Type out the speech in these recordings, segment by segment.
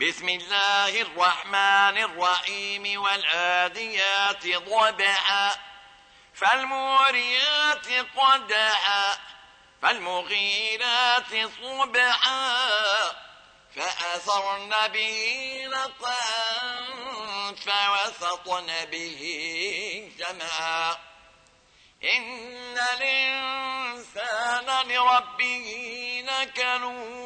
بسم الله الرحمن الرحيم والعاديات ضبعا فالموريات قدعا فالمغيرات صبحا فأثرن به نقعا فوسطن به جمعا إن الإنسان لربه لكنود.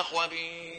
لخبير